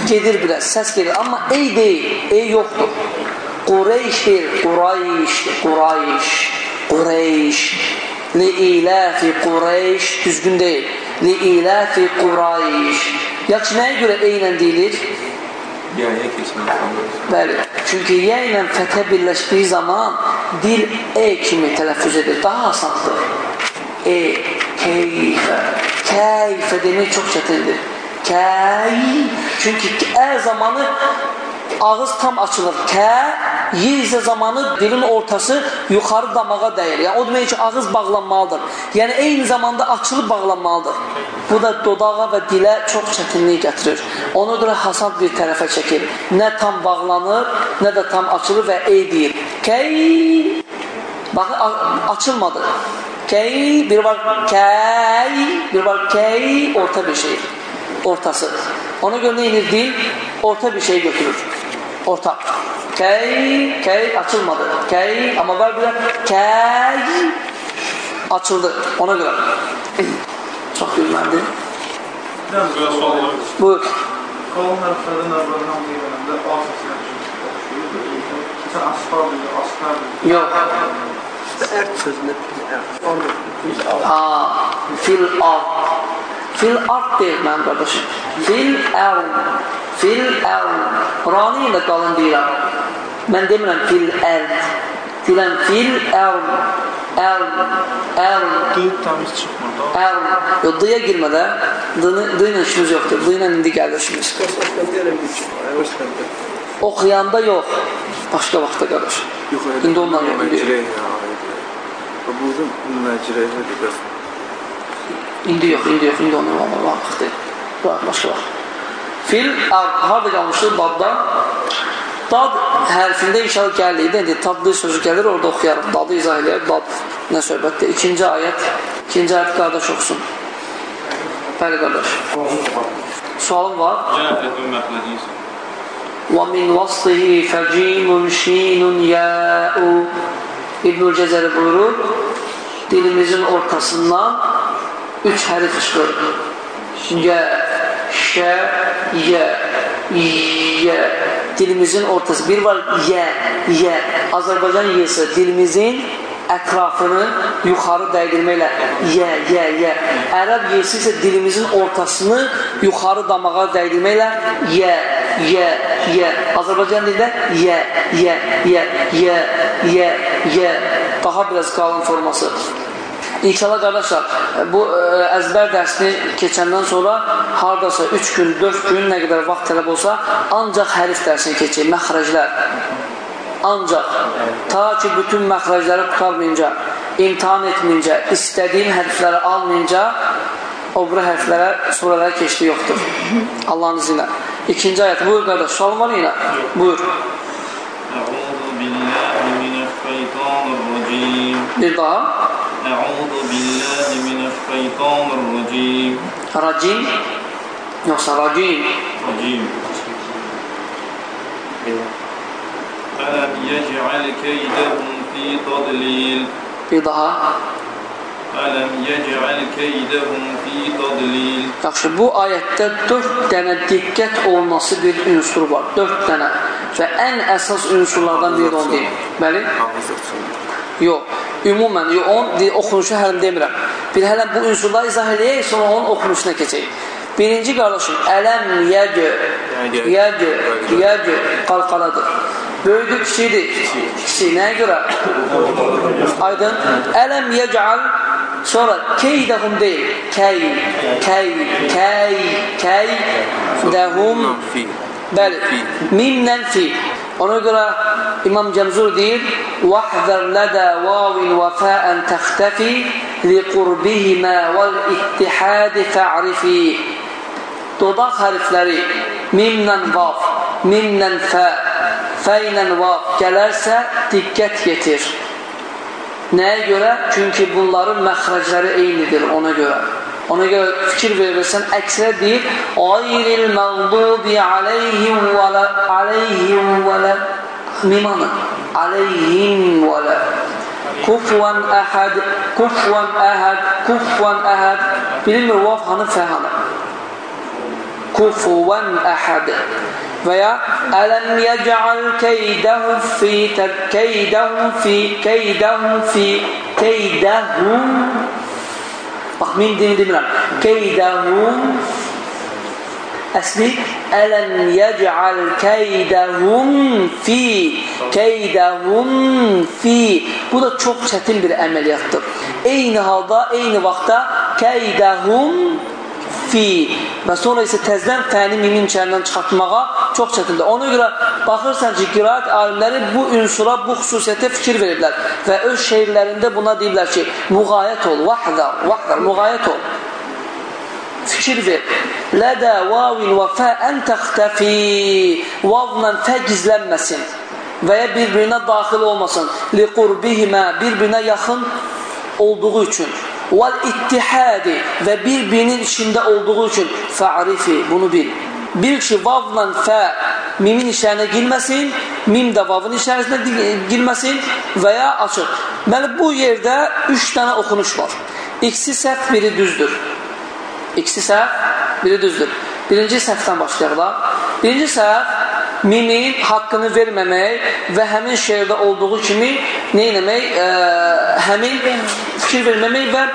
gedir biraz, səs gedir. Amma ey deyil, ey yoxdur. Qureyşdir, Qurayş, Qurayş, Qureyş. Li-ilafi Qureyş, düzgün deyil. Li-ilafi Qurayş. Yaxşı, nəyə görə eynən deyilir? Yaya keçmək lazımdır. Bəli. Çünki yə ilə fətə birləşdiyi zaman dil e kimi tələffüz edir. Daha asandır. E, keyfə, keyfə demək çox çətindir. Kəy. Çünki ə zamanı ağız tam açılır. Kə, y isə zamanı dilin ortası yuxarı damağa dəyir. Yəni o demək ki, ağız bağlanmalıdır. Yəni eyni zamanda açılıb bağlanmalıdır. Bu da dodağa və dilə çox çətinlik gətirir. Ona görə Hasan bir tərəfə çəkir. Nə tam bağlanır, nə də tam açılır və ey deyir. Kəy. Baxın a- açılmadı. Kəy, bir var kəy, bir var kəy, orta bir şey. Ortası. Ona görə nə edir dil? Orta bir şey götürür. Orta. Kəy, kəy açılmadı. Kəy, amma var bir də kəy açıldı. Ona görə. Çox gülməndi. Biraz sual var. Buyur. Qalın hərflərdən əvvəl hamı yerində A səsinə başlayır. Məsələn, asfar deyir, asfar deyir. Yox. Ert sözünü orada. Ha, fil ard. Fil ard deyil mənim qardaşım. Fil ard. Fil ard. Rani ilə qalın deyirəm. Mən demirəm fil ard. Deyirəm fil ard. Ard. Ard. Dil təmiz çıxmır da. Ard. Yox, dıya girmədə. Dını, dı ilə işimiz yoxdur. Dı ilə indi gəlir işimiz. Oxuyanda yox. Başqa vaxtda qardaş. Yox, İndi ondan yox. indi yox. Məcrə ya. Bu da məcrə idi. İndi yox, indi yox, indi onun var vaxtı. Var, başqa vaxt. Fil, ard, harada qalmışdı? Dadda. Dad hərfində inşallah gəlir. İndi tadlı sözü gəlir, orada oxuyarıq. Dadı izah eləyər. Dad nə söhbətdir? İkinci ayət. İkinci ayət qardaş oxusun. Bəli, qardaş. Sualım var. Cəhət və məxlədiyiz. وَمِنْ وَصْلِهِ فَجِيمٌ شِينٌ يَاءُ İbnül Cezeri buyurur, dilimizin ortasından üç hərif çıxır. Yə, şə, yə, yə. Dilimizin ortası. Bir var yə, yə. Azərbaycan yəsi dilimizin ətrafını yuxarı dəydirməklə yə, yə, yə. Ərəb yəsi isə dilimizin ortasını yuxarı damağa dəydirməklə yə, yə, yə. Azərbaycan dilində yə, yə, yə, yə, yə, yə. Daha biraz qalın forması. İnşallah qardaşlar, bu ə, əzbər dərsini keçəndən sonra hardasa 3 gün, 4 gün nə qədər vaxt tələb olsa, ancaq hərif dərsini keçək, məxrəclər. Ancaq ta ki bütün məxrəcləri tutarmayınca, imtihan etməyincə, istədiyim hərfləri almayınca, o bura hərflərə, surələrə keçdi yoxdur. Allahın izni ilə. İkinci ayət. Buyur qardaş, sualın var yenə? Buyur. Əuzu billahi minəşşeytanirracim. Bir daha. Əuzu billahi minəşşeytanirracim. Racim. Yoxsa racim. Racim. Ələm yec'al keydəhum fi tadlil. Bir daha. Ələm yec'al keydəhum fi tadlil. Yaxşı, bu ayətdə 4 dənə diqqət olması bir ünsur var. 4 dənə. Və ən əsas unsurlardan biri də onu deyim. Bəli? Ağız açılır. Yox. Ümumən, de, oxunuşu hələ demirəm. Bir hələ bu unsurları izah eləyək, sonra onun oxunuşuna keçək. Birinci qardaşım, ələm yəcə, yəcə, yəcə qalqaladır. Böyüdür, kiçidir. Kiçik, nəyə görə? Aydın. Ələm yəcəl, sonra keydəhum deyil. Kəy, kəy, kəy, kəy, dəhum. Bəli, mimlə fi. Ona görə İmam Cəmzur deyir: "Vahzar lada wawin wa fa'an takhtafi li qurbihima wal ittihad fa'rifi." Dodaq hərfləri mimlə vav, mimlə fa, fa ilə vav gələrsə diqqət yetir. Nəyə görə? Çünki bunların məxrəcləri eynidir ona görə. Ona görə fikir verirsən, əksərə deyir, Ayril məğdubi aleyhim və lə, aleyhim və lə, mimanı, aleyhim və lə. Kufvan əhəd, kufvan əhəd, kufvan əhəd. Bilinmir, vav hanı, fə hanı. Kufvan əhəd. Və ya ələm yəcəal keydəhum fi, keydəhum fi, keydəhum fi, keydəhum Bax, min dini demirəm. Keydəhum Əsli ələm yəc'al keydəhum fi keydəhum fi Bu da çox çətin bir əməliyyatdır. Eyni halda, eyni vaxtda keydəhum fi və sonra isə təzdən fəni mimin içərindən çıxartmağa çox çətindir. Ona görə baxırsan ki, qiraat alimləri bu ünsura, bu xüsusiyyətə fikir veriblər və öz şeirlərində buna deyiblər ki, müğayət ol, vahdar, vahdar, müğayət ol. Fikir ver. Lədə vavin və fə ən təxtəfi vavla fə gizlənməsin və ya bir-birinə daxil olmasın. Li qurbihimə bir-birinə yaxın olduğu üçün vel ittihadi və bir-birinin içində olduğu üçün fa'rifi bunu bil. Bil ki, vavla fə mimin içərinə girməsin, mim də vavın içərisinə girməsin və ya açıq. Deməli, bu yerdə üç dənə oxunuş var. İkisi səhv, biri düzdür. İkisi səhv, biri düzdür. Birinci səhvdən başlayaq da. Birinci səhv mimin haqqını verməmək və həmin şeirdə olduğu kimi nə etmək? E, həmin fikir verməmək və e,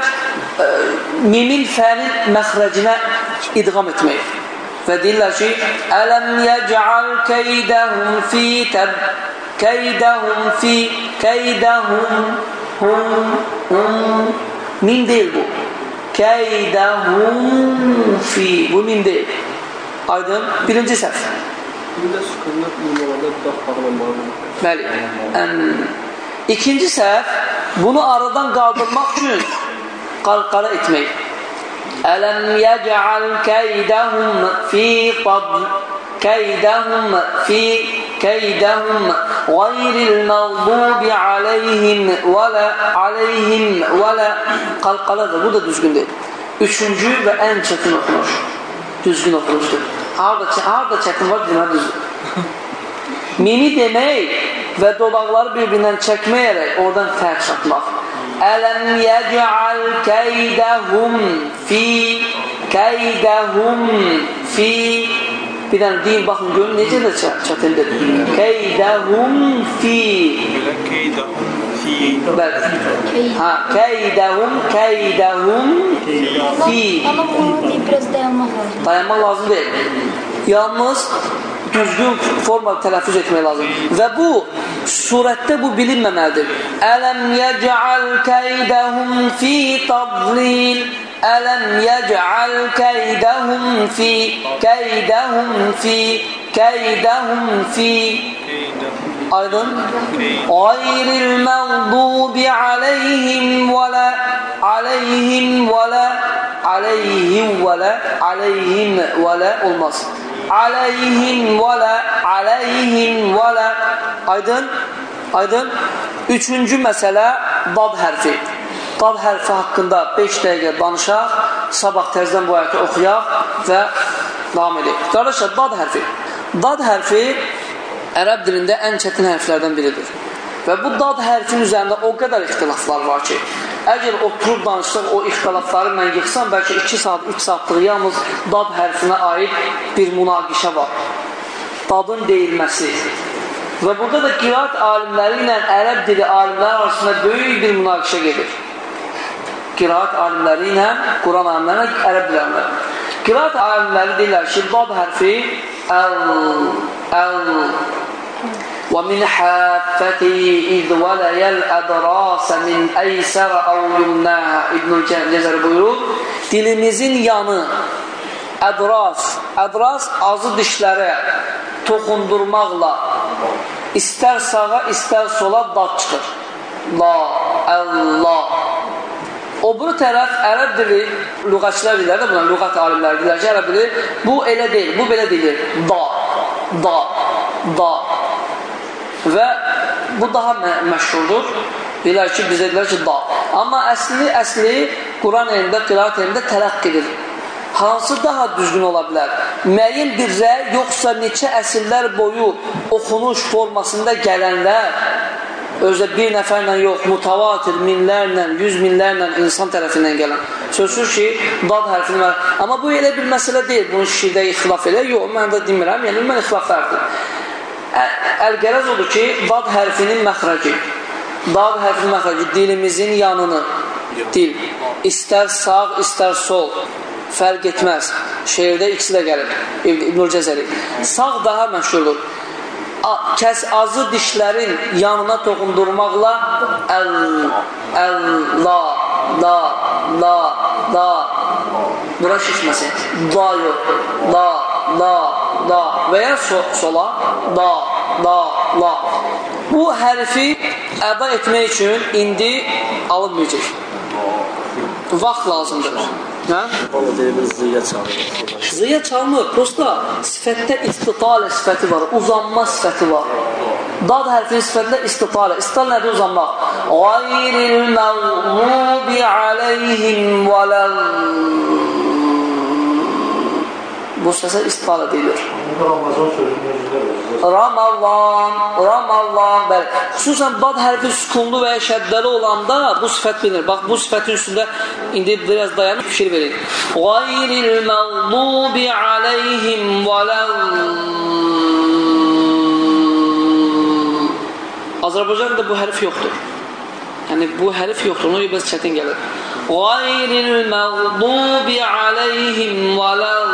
mimin fənin məxrəcinə idğam etmək. Və deyirlər ki, Ələm yəcəal keydəhum fi təb keydəhum fi keydəhum hum hum min deyil bu. Keydəhum fi bu min deyil. Aydın, birinci səhv. Bir də sükunlar numaralarda da bağlanmalıdır. Bəli. Ən, ikinci səhv bunu aradan qaldırmaq üçün qarqara etmək. Ələm yəcəal keydəhum fi tab keydəhum fi keydəhum qayril məğdubi aleyhim və lə aleyhim və lə qalqaladır. Bu da düzgün deyil. Üçüncü və ən çətin oxunuş. Düzgün oxunuşdur. Harada, harada çətin var, demək düzdür. Mimi demək və dodaqları bir-birindən çəkməyərək oradan fərq çatmaq. Ələm yəcəal keydəhum fi keydəhum fi bir dənə deyin, baxın, görün, necə də çətindir. Keydəhum fi Keydəhum fi Bəli. Ha, keydəhum, keydəhum fi Ama bunu biraz dayanmak lazım. Dayanmaq lazım deyil. Yalnız düzgün forma tələffüz etmək lazım. Və bu surətdə bu bilinməməlidir. Ələm yəc'al keydəhum fi tadlil. Ələm yəc'al keydəhum fi keydəhum fi keydəhum fi Aydın. Gayril məğdubi aleyhim və lə aleyhim və lə aleyhim və lə aleyhim və lə olmaz. Aleyhim və lə aleyhim və lə Aydın. Aydın. Üçüncü məsələ dad hərfi. Dad hərfi haqqında 5 dəqiqə danışaq, sabah təzdən bu ayəti oxuyaq və davam edək. Qardaşlar, dad hərfi. Dad hərfi ərəb dilində ən çətin hərflərdən biridir. Və bu dad hərfin üzərində o qədər ixtilaflar var ki, əgər oturub danışsaq o ixtilafları mən yıxsam, bəlkə 2 saat, 3 saatlıq yalnız dad hərfinə aid bir münaqişə var. Dadın deyilməsi. Və burada da qiraat alimləri ilə ərəb dili alimləri arasında böyük bir münaqişə gedir. Qiraat alimləri ilə Quran alimləri ilə ərəb dili alimləri. Qiraat alimləri deyirlər ki, dad hərfi əl, əl, ومن حافته إذ ولي الأدراس من أيسر أو يمناها İbn-i Cezər buyurur dilimizin yanı ədras ədras azı dişlərə toxundurmaqla istər sağa istər sola dad çıxır la, Allah O bu tərəf ərəb dili lüğətçilər deyirlər də buna, lüğət alimləri deyirlər ki, ərəb dili bu elə deyil, bu belə deyilir. Da, da, da. Və bu daha mə məşhurdur. Deyirlər ki, bizə deyirlər ki, da. Amma əsli, əsli Quran elində, qiraat elində tələq edir. Hansı daha düzgün ola bilər? Müəyyən bir rəy, yoxsa neçə əsrlər boyu oxunuş formasında gələnlər özdə bir nəfərlə yox, mutavatir, minlərlə, yüz minlərlə insan tərəfindən gələn. Sözsüz ki, dad hərfini var. Amma bu elə bir məsələ deyil, bunun şiirdə ixtilaf elə. Yox, mən də demirəm, yəni mən ixtilaf fərqdir. Əl-qərəz odur ki, dad hərfinin məxrəci, dad hərfinin məxrəci dilimizin yanını, dil, istər sağ, istər sol fərq etməz. Şeirdə ikisi də gəlir. İbn- İbnül Cəzəli. Sağ daha məşhurdur. Kəs azı dişlərin yanına toxundurmaqla əl, əl, la, la, la, la bura şişməsin. Da yox. La, la, la və ya so sola da, da, la. Bu hərfi əda etmək üçün indi alınmayacaq. Vaxt lazımdır. Hə? Valla deyibin zıya çağırır. Ziya çalmır. Prosta sifətdə istitalə sifəti var, uzanma sifəti var. Dad hərfinin sifətində istitalə. İstital nədir uzanmaq? Qayril məğlubi aleyhim vələl Bu səsə özündə var. Ramazan, Ramazan, bəli. Xüsusən bad hərfi sükunlu və ya şəddəli olanda bu sifət bilinir. Bax, bu sifətin üstündə indi biraz dayanıb fikir verin. Qayril məğlubi aleyhim vələl Azərbaycanda bu hərf yoxdur. Yəni bu hərf yoxdur, ona görə biraz çətin gəlir. Qayril məğlubi aleyhim vələl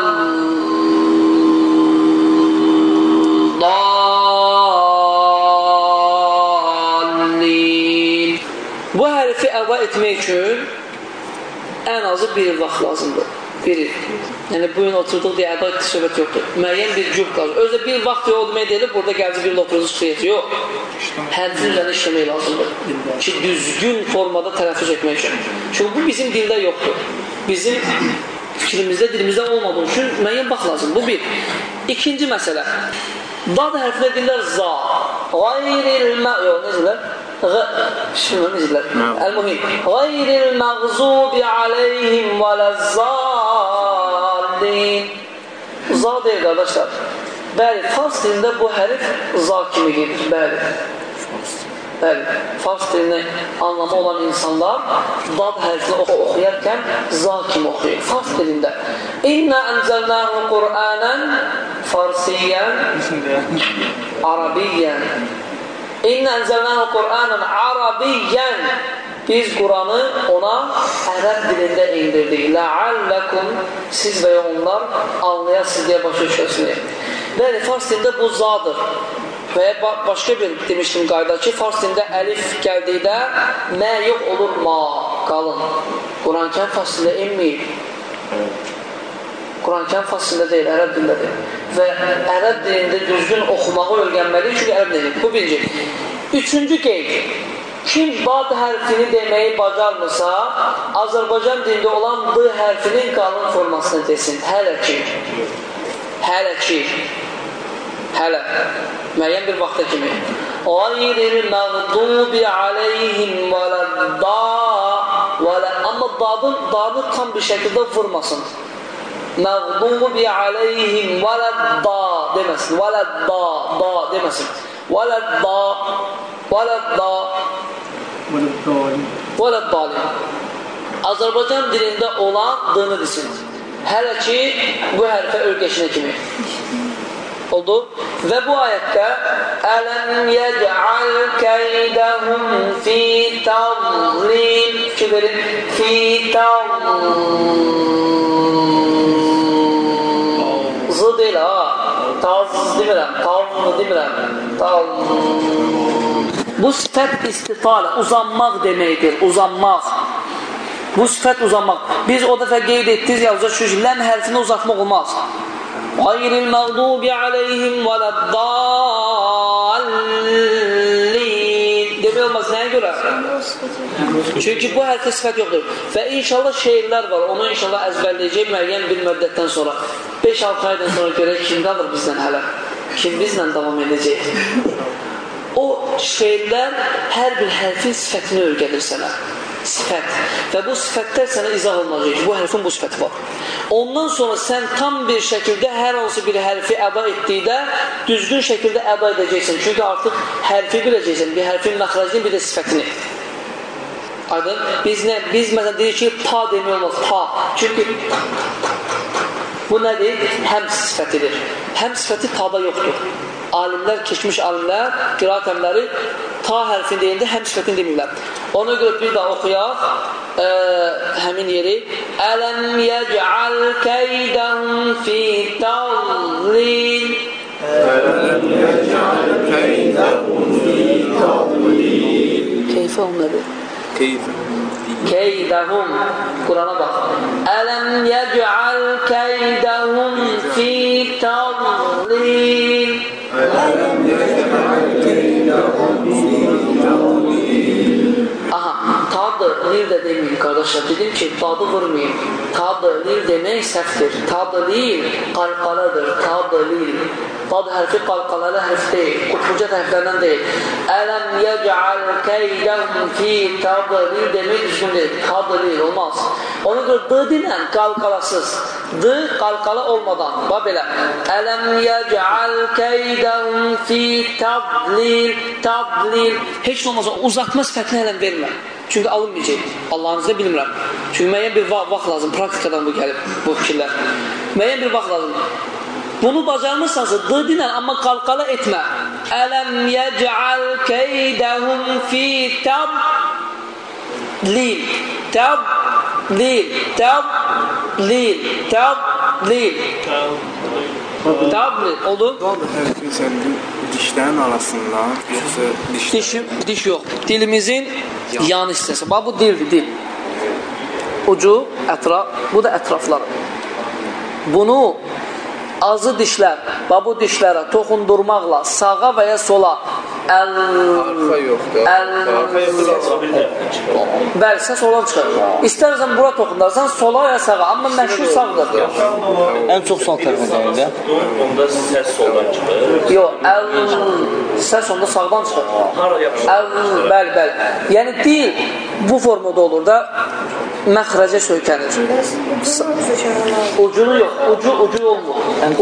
dallin. Bu hərfi əva etmək üçün ən azı bir il vaxt lazımdır. Bir il. Yəni bu gün oturduq deyə əda etdik söhbət yoxdur. Müəyyən bir cüb qalır. Özdə bir vaxt yox demək deyilir, burada gələcək bir il oturduq çıxıyacaq. Yox. Hərfi üzərində işləmək lazımdır. Ki, düzgün formada tələffüz etmək üçün. Çünki bu bizim dildə yoxdur. Bizim fikrimizdə, dilimizdə olmadığı üçün müəyyən vaxt lazım. Bu bir. İkinci məsələ. Dad hərfinə deyirlər za. Qayril mə... Yox, necə deyirlər? Ğ... Şimdi necə deyirlər? Əl-muhim. Qayril məğzubi aleyhim və ləzzallin. Za deyil, qardaşlar. Bəli, fars dilində bu hərif za kimi gedir. Bəli. Bəli, fars dilini anlamı olan insanlar dad hərfini oxu oxuyarkən za kimi oxuyur. Fars dilində. İnna ənzəlnəhu Qur'anən farsiyyən Arabiyyən. İnna ənzəlnəhu Qur'anən Arabiyyən. Biz Quranı ona ərəb dilində indirdik. Ləalləkum siz və ya onlar anlayasınız deyə başa düşəsiniz. Bəli, fars dilində bu zadır. Və ya ba başqa bir demişdim qayda ki, fars dilində əlif gəldikdə mə yox olur ma, qalın. Quran-Kərim fasilində inməyib. Quran-Kərim fasilində deyil, ərəb dilindədir. Və ərəb dilində düzgün oxumağı öyrənməli, çünki ərəb dilində. Bu birinci. Üçüncü qeyd. Kim bad hərfini deməyi bacarmırsa, Azərbaycan dilində olan d hərfinin qalın formasını desin. Hələ ki. Hələ ki. Hələ. Müəyyən bir vaxta kimi. Qayril məğdubi aleyhim vələdda vələ Amma dadın, dadı tam bir şəkildə vurmasın. Məğdubi aleyhim vələdda deməsin. Vələdda, da deməsin. Vələdda, vələdda vələddalim. Azərbaycan dilində olan d-nı desin. Hələ ki, bu hərfə örgəşinə kimi. Oldu. Və bu ayətdə Ələm yəcəal kəydəhum fi tavlin fikir verin. Fi tavlin Zı deyil ha. Taz demirəm. Tavlını demirəm. Tavlin Bu sifət istifalə, uzanmaq deməkdir, uzanmaq. Bu sifət uzanmaq. Biz o dəfə qeyd etdiniz, yazıca şu ləm hərfini uzatmaq olmaz. Qayril məğdubi aleyhim vələddallin. Demək olmaz, nəyə görə? Çünki bu hərfə sifət yoxdur. Və inşallah şeirlər var, onu inşallah əzbərləyəcək müəyyən bir müddətdən sonra. 5-6 aydan sonra görək kim qalır bizdən hələ. Kim bizlə davam edəcək. O şeirlər hər bir hərfin sifətini öyrədir sənə. Sifət. Və bu sifətlər sənə izah olunacaq ki, bu hərfin bu sifəti var. Ondan sonra sən tam bir şəkildə hər hansı bir hərfi əda etdikdə düzgün şəkildə əda edəcəksən. Çünki artıq hərfi biləcəksən. Bir hərfin məxrəcini, bir də sifətini. Aydın? Biz nə? Biz məsələn deyirik ki, pa demək olmaz. Pa. Çünki bu nədir? Həm sifətidir. Həm sifəti tada yoxdur alimlər, keçmiş alimlər qiraat əmləri ta hərfini deyəndə həm sifətini demirlər. Ona görə bir daha oxuyaq ə, həmin yeri. Ələm yəc'al keydəhum fi tadlil. Keyfə o nədir? Keyf. Keydəhum Qurana bax. Ələm yəc'al keydəhum fi يوم الدين Aha, tadı, lil də deməyin qardaşlar. Dedim ki, tadı vurmayın. Tadı, lil demək səhvdir. Tadı, lil qalqaladır. Tadı, lil. Tad hərfi qalqalalı hərf deyil. Qutbucət hərflərdən deyil. Ələm yəcəal keydəhum fi tadı, lil demək düzgün deyil. Tadı, lil olmaz. Ona görə d dinən qalqalasız. D qalqala olmadan. Bax belə. Ələm yəcəal keydəhum fi tadlil. Tadlil. Heç nə olmaz. Uzatma sifətini hələn vermə. Çünki alınmayacaq. Allahın iznilə bilmirəm. Çünki müəyyən bir va vaxt lazım. Praktikadan bu gəlib, bu fikirlər. Müəyyən bir vaxt lazım. Bunu bacarmırsansa d dinən, amma qalqala etmə. Ələm yəcəal keydəhum fi tab lil. Tab lil. Tab lil. Tab lil. Tab lil. Oldu? Hərfi sənin dişlərin arasında, yoxsa dişlər? Dişim, diş yox. Dilimizin yan hissəsi. Bax bu dildir, dil. Ucu, ətraf, bu da ətraflar. Bunu azı dişlər, bax bu dişlərə toxundurmaqla sağa və ya sola əl Arxa yoxdur. əl Bəli, səs olan çıxır. İstərsən bura toxundarsan, sola ya sağa, amma məşhur sağdır. Ən çox sağ tərəfə dəyir də. Onda səs soldan çıxır. Yox, əl səs onda sağdan çıxır. Hara yapışır? Əl, bəli, bəli. Yəni dil bu formada olur da məxrəcə söykənir. Ucunu yox, ucu ucu olmur.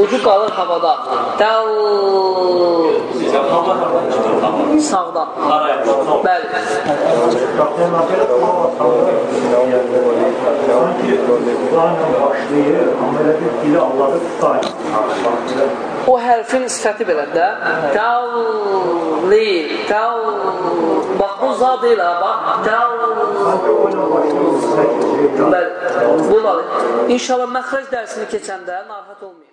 Ucu qalır havada. Dəl sağdan. Bəli. O hərfin sifəti belədir də. Təvlil, təv... Bax, bu deyil ha, bax. Bəli, bu. İnşallah məxrəc dərsini keçəndə narahat olmayın.